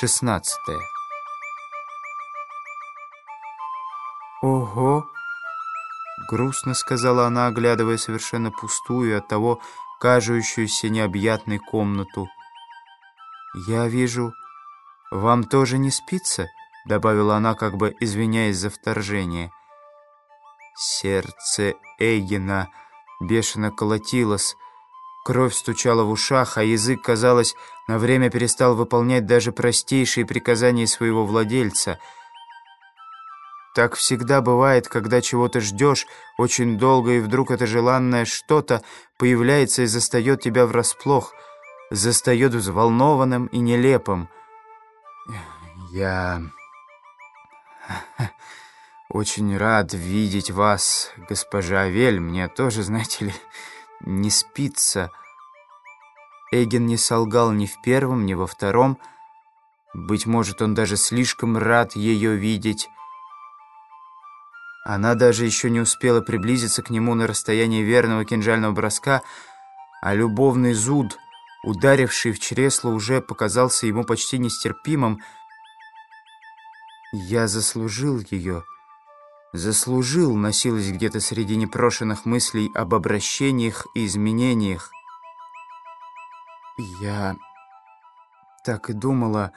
16. «Ого!» — грустно сказала она, оглядывая совершенно пустую, от того кажущуюся необъятной комнату. «Я вижу, вам тоже не спится?» — добавила она, как бы извиняясь за вторжение. Сердце Эйгена бешено колотилось, Кровь стучала в ушах, а язык, казалось, на время перестал выполнять даже простейшие приказания своего владельца. Так всегда бывает, когда чего-то ждешь очень долго, и вдруг это желанное что-то появляется и застает тебя врасплох, застает взволнованным и нелепым. «Я очень рад видеть вас, госпожа Вель. Мне тоже, знаете ли...» не спится. Эгин не солгал ни в первом, ни во втором. Быть может, он даже слишком рад ее видеть. Она даже еще не успела приблизиться к нему на расстояние верного кинжального броска, а любовный зуд, ударивший в чресло, уже показался ему почти нестерпимым. «Я заслужил ее». Заслужил, носилась где-то среди непрошенных мыслей об обращениях и изменениях. Я так и думала,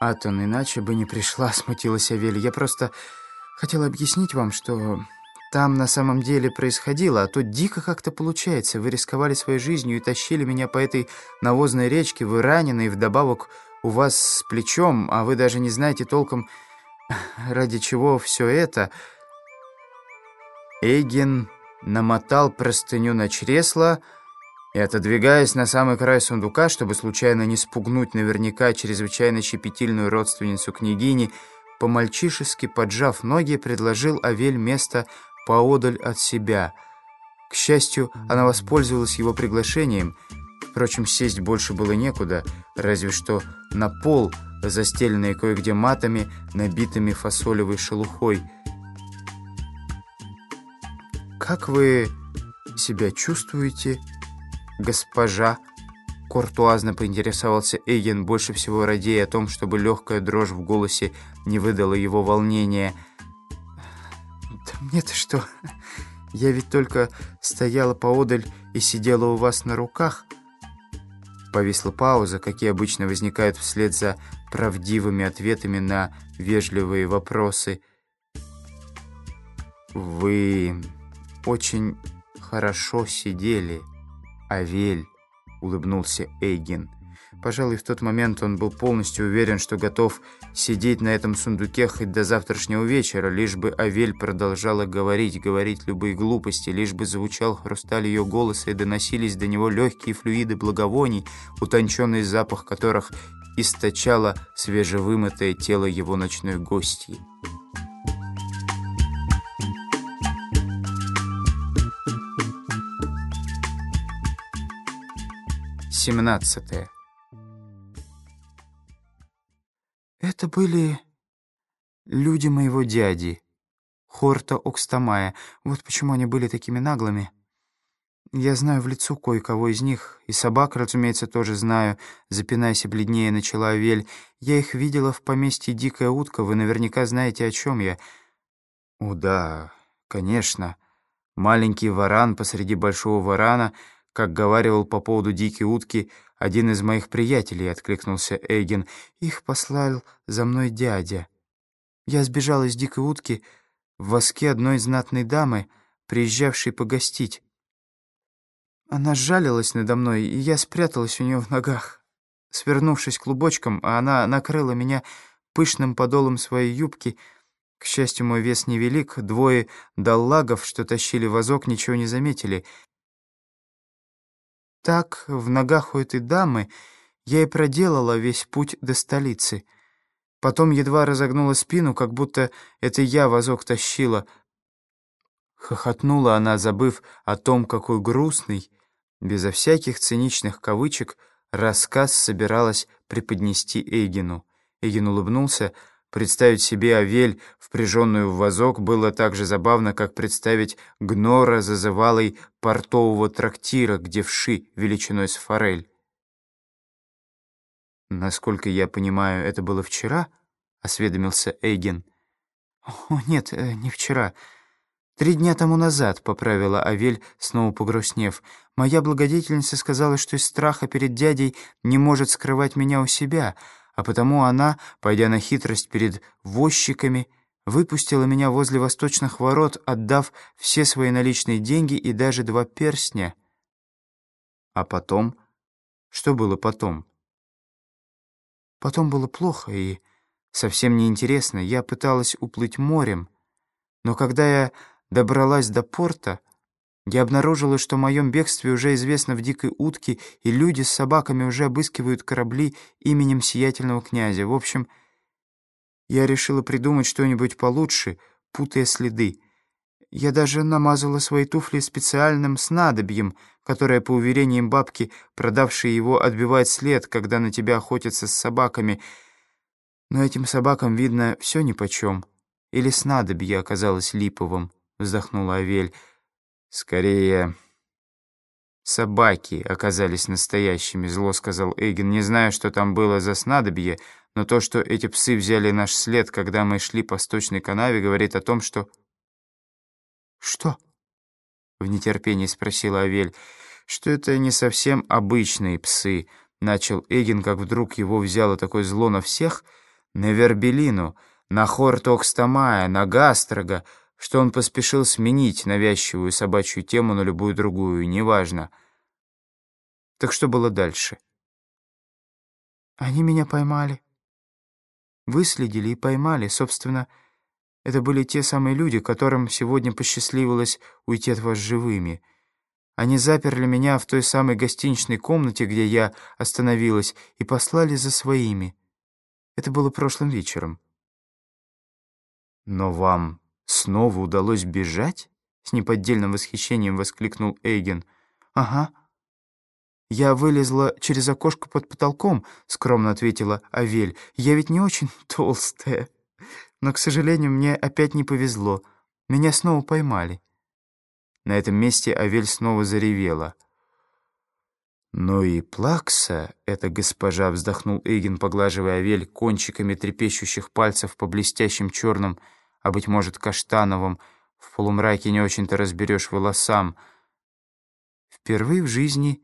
Атон, иначе бы не пришла, смутилась Авель. Я просто хотела объяснить вам, что там на самом деле происходило, а то дико как-то получается. Вы рисковали своей жизнью и тащили меня по этой навозной речке, вы раненый, вдобавок у вас с плечом, а вы даже не знаете толком, ради чего все это... Эйген намотал простыню на чресло и, отодвигаясь на самый край сундука, чтобы случайно не спугнуть наверняка чрезвычайно щепетильную родственницу княгини, по-мальчишески поджав ноги, предложил Авель место поодаль от себя. К счастью, она воспользовалась его приглашением. Впрочем, сесть больше было некуда, разве что на пол, застеленный кое-где матами, набитыми фасолевой шелухой – «Как вы себя чувствуете, госпожа?» Куртуазно поинтересовался Эйген, больше всего радея о том, чтобы легкая дрожь в голосе не выдала его волнения. «Да мне-то что? Я ведь только стояла поодаль и сидела у вас на руках». Повисла пауза, какие обычно возникают вслед за правдивыми ответами на вежливые вопросы. «Вы очень хорошо сидели, Авель», — улыбнулся Эйген. Пожалуй, в тот момент он был полностью уверен, что готов сидеть на этом сундуке хоть до завтрашнего вечера, лишь бы Авель продолжала говорить, говорить любые глупости, лишь бы звучал хрусталь ее голоса и доносились до него легкие флюиды благовоний, утонченный запах которых источало свежевымытое тело его ночной гостьи. 17. Это были люди моего дяди, Хорта Окстамая. Вот почему они были такими наглыми. Я знаю в лицо кое-кого из них, и собак, разумеется, тоже знаю, запинаясь и бледнее, начала Авель. Я их видела в поместье «Дикая утка», вы наверняка знаете, о чем я. О, да, конечно. Маленький варан посреди большого варана — как говаривал по поводу дикой утки один из моих приятелей, откликнулся Эйген. Их послал за мной дядя. Я сбежал из дикой утки в воске одной знатной дамы, приезжавшей погостить. Она сжалилась надо мной, и я спряталась у нее в ногах. Свернувшись клубочком, а она накрыла меня пышным подолом своей юбки. К счастью, мой вес невелик, двое даллагов, что тащили вазок, ничего не заметили — так, в ногах у этой дамы, я и проделала весь путь до столицы. Потом едва разогнула спину, как будто это я вазок тащила. Хохотнула она, забыв о том, какой грустный, безо всяких циничных кавычек, рассказ собиралась преподнести Эйгину. Эйгин улыбнулся, Представить себе Авель, впряженную в вазок, было так же забавно, как представить гнора зазывалой портового трактира, где вши величиной с форель. «Насколько я понимаю, это было вчера?» — осведомился Эйген. «О, нет, э, не вчера. Три дня тому назад», — поправила Авель, снова погрустнев. «Моя благодетельница сказала, что из страха перед дядей не может скрывать меня у себя, а потому она, пойдя на хитрость перед возчиками, выпустила меня возле восточных ворот, отдав все свои наличные деньги и даже два перстня». «А потом? Что было потом?» Потом было плохо и совсем неинтересно. Я пыталась уплыть морем, но когда я добралась до порта, я обнаружила, что в моем бегстве уже известно в Дикой Утке, и люди с собаками уже обыскивают корабли именем сиятельного князя. В общем, я решила придумать что-нибудь получше, путая следы. Я даже намазала свои туфли специальным снадобьем, которое, по уверениям бабки, продавшей его, отбивает след, когда на тебя охотятся с собаками. Но этим собакам, видно, все нипочем. Или снадобье оказалось липовым, вздохнула Авель. Скорее, собаки оказались настоящими, зло сказал Эйген. Не знаю, что там было за снадобье, но то, что эти псы взяли наш след, когда мы шли по сточной канаве, говорит о том, что «Что?» — в нетерпении спросила Авель. «Что это не совсем обычные псы», — начал Эгин, как вдруг его взяло такое зло на всех, на Вербелину, на Хортокстамая, на Гастрога, что он поспешил сменить навязчивую собачью тему на любую другую, неважно. Так что было дальше? «Они меня поймали. Выследили и поймали, собственно, — это были те самые люди, которым сегодня посчастливилось уйти от вас живыми. Они заперли меня в той самой гостиничной комнате, где я остановилась, и послали за своими. Это было прошлым вечером. «Но вам снова удалось бежать?» — с неподдельным восхищением воскликнул Эйген. «Ага». «Я вылезла через окошко под потолком», — скромно ответила Авель. «Я ведь не очень толстая». Но, к сожалению, мне опять не повезло. Меня снова поймали. На этом месте Авель снова заревела. «Ну и плакса, эта госпожа», — вздохнул Эйген, поглаживая Авель кончиками трепещущих пальцев по блестящим черным, а, быть может, каштановым, в полумраке не очень-то разберешь волосам. Впервые в жизни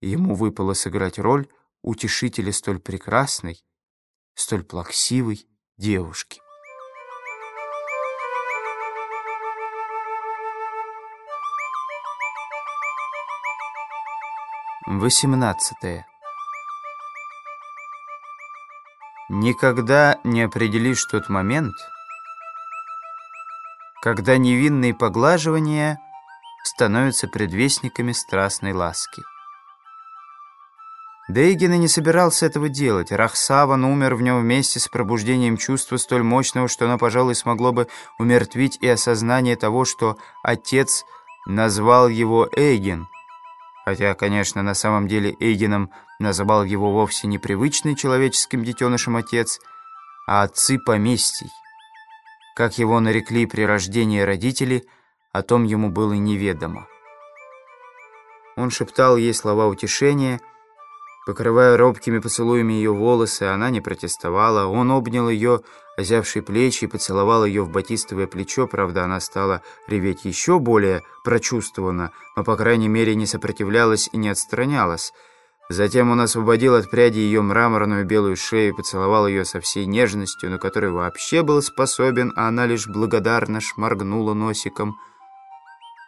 ему выпало сыграть роль утешителя столь прекрасной, столь плаксивой девушки. 18. Никогда не определишь тот момент, когда невинные поглаживания становятся предвестниками страстной ласки. Дейген и не собирался этого делать. Рахсаван умер в нем вместе с пробуждением чувства столь мощного, что оно, пожалуй, смогло бы умертвить и осознание того, что отец назвал его Эйген — Хотя, конечно, на самом деле Эйгеном называл его вовсе не привычный человеческим детенышем отец, а отцы поместий. Как его нарекли при рождении родители, о том ему было неведомо. Он шептал ей слова утешения, покрывая робкими поцелуями ее волосы, она не протестовала. Он обнял ее озявшие плечи и поцеловал ее в батистовое плечо. Правда, она стала реветь еще более прочувствованно, но, по крайней мере, не сопротивлялась и не отстранялась. Затем он освободил от пряди ее мраморную белую шею и поцеловал ее со всей нежностью, на которой вообще был способен, а она лишь благодарно шморгнула носиком.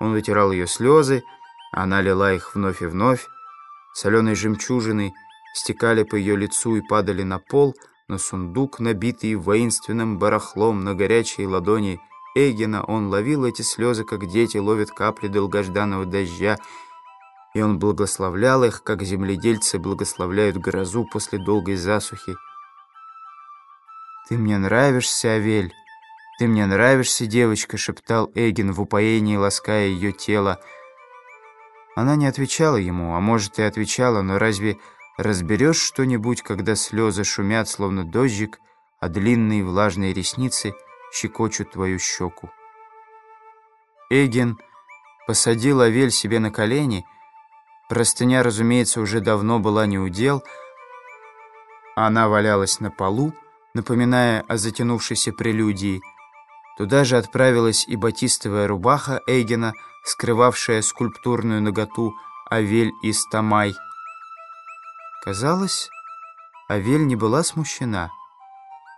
Он вытирал ее слезы, она лила их вновь и вновь. Соленые жемчужины стекали по ее лицу и падали на пол — на сундук, набитый воинственным барахлом на горячей ладони Эгина, он ловил эти слезы, как дети ловят капли долгожданного дождя, и он благословлял их, как земледельцы благословляют грозу после долгой засухи. «Ты мне нравишься, Авель, ты мне нравишься, девочка», — шептал Эгин в упоении, лаская ее тело. Она не отвечала ему, а может и отвечала, но разве... Разберешь что-нибудь, когда слезы шумят, словно дождик, а длинные влажные ресницы щекочут твою щеку. Эгин посадил Авель себе на колени. Простыня, разумеется, уже давно была не удел, Она валялась на полу, напоминая о затянувшейся прелюдии. Туда же отправилась и батистовая рубаха Эйгена, скрывавшая скульптурную наготу Авель и Стамай. Казалось, Авель не была смущена,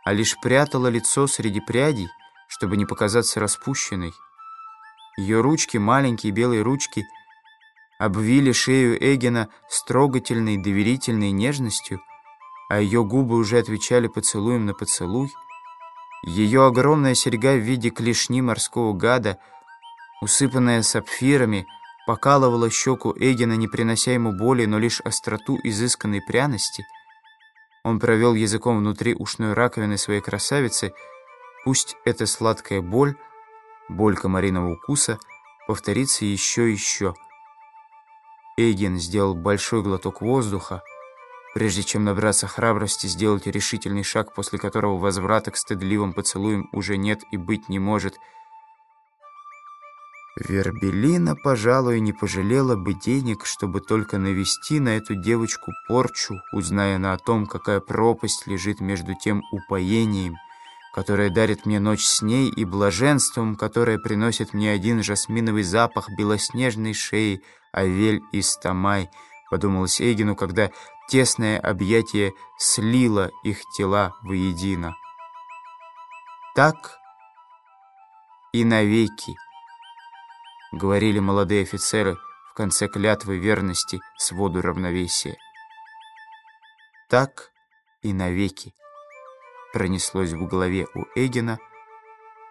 а лишь прятала лицо среди прядей, чтобы не показаться распущенной. Ее ручки, маленькие белые ручки, обвили шею Эгена с трогательной, доверительной нежностью, а ее губы уже отвечали поцелуем на поцелуй. Ее огромная серьга в виде клешни морского гада, усыпанная сапфирами, покалывала щеку Эгена, не принося ему боли, но лишь остроту изысканной пряности. Он провел языком внутри ушной раковины своей красавицы. Пусть эта сладкая боль, боль комариного укуса, повторится еще и еще. Эйген сделал большой глоток воздуха, прежде чем набраться храбрости сделать решительный шаг, после которого возврата к стыдливым поцелуям уже нет и быть не может. Вербелина, пожалуй, не пожалела бы денег, чтобы только навести на эту девочку порчу, узная она о том, какая пропасть лежит между тем упоением, которое дарит мне ночь с ней, и блаженством, которое приносит мне один жасминовый запах белоснежной шеи, Авель и Стамай, подумалось Эйгену, когда тесное объятие слило их тела воедино. Так и навеки, говорили молодые офицеры в конце клятвы верности своду равновесия. Так и навеки пронеслось в голове у Эгена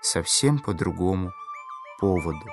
совсем по другому поводу.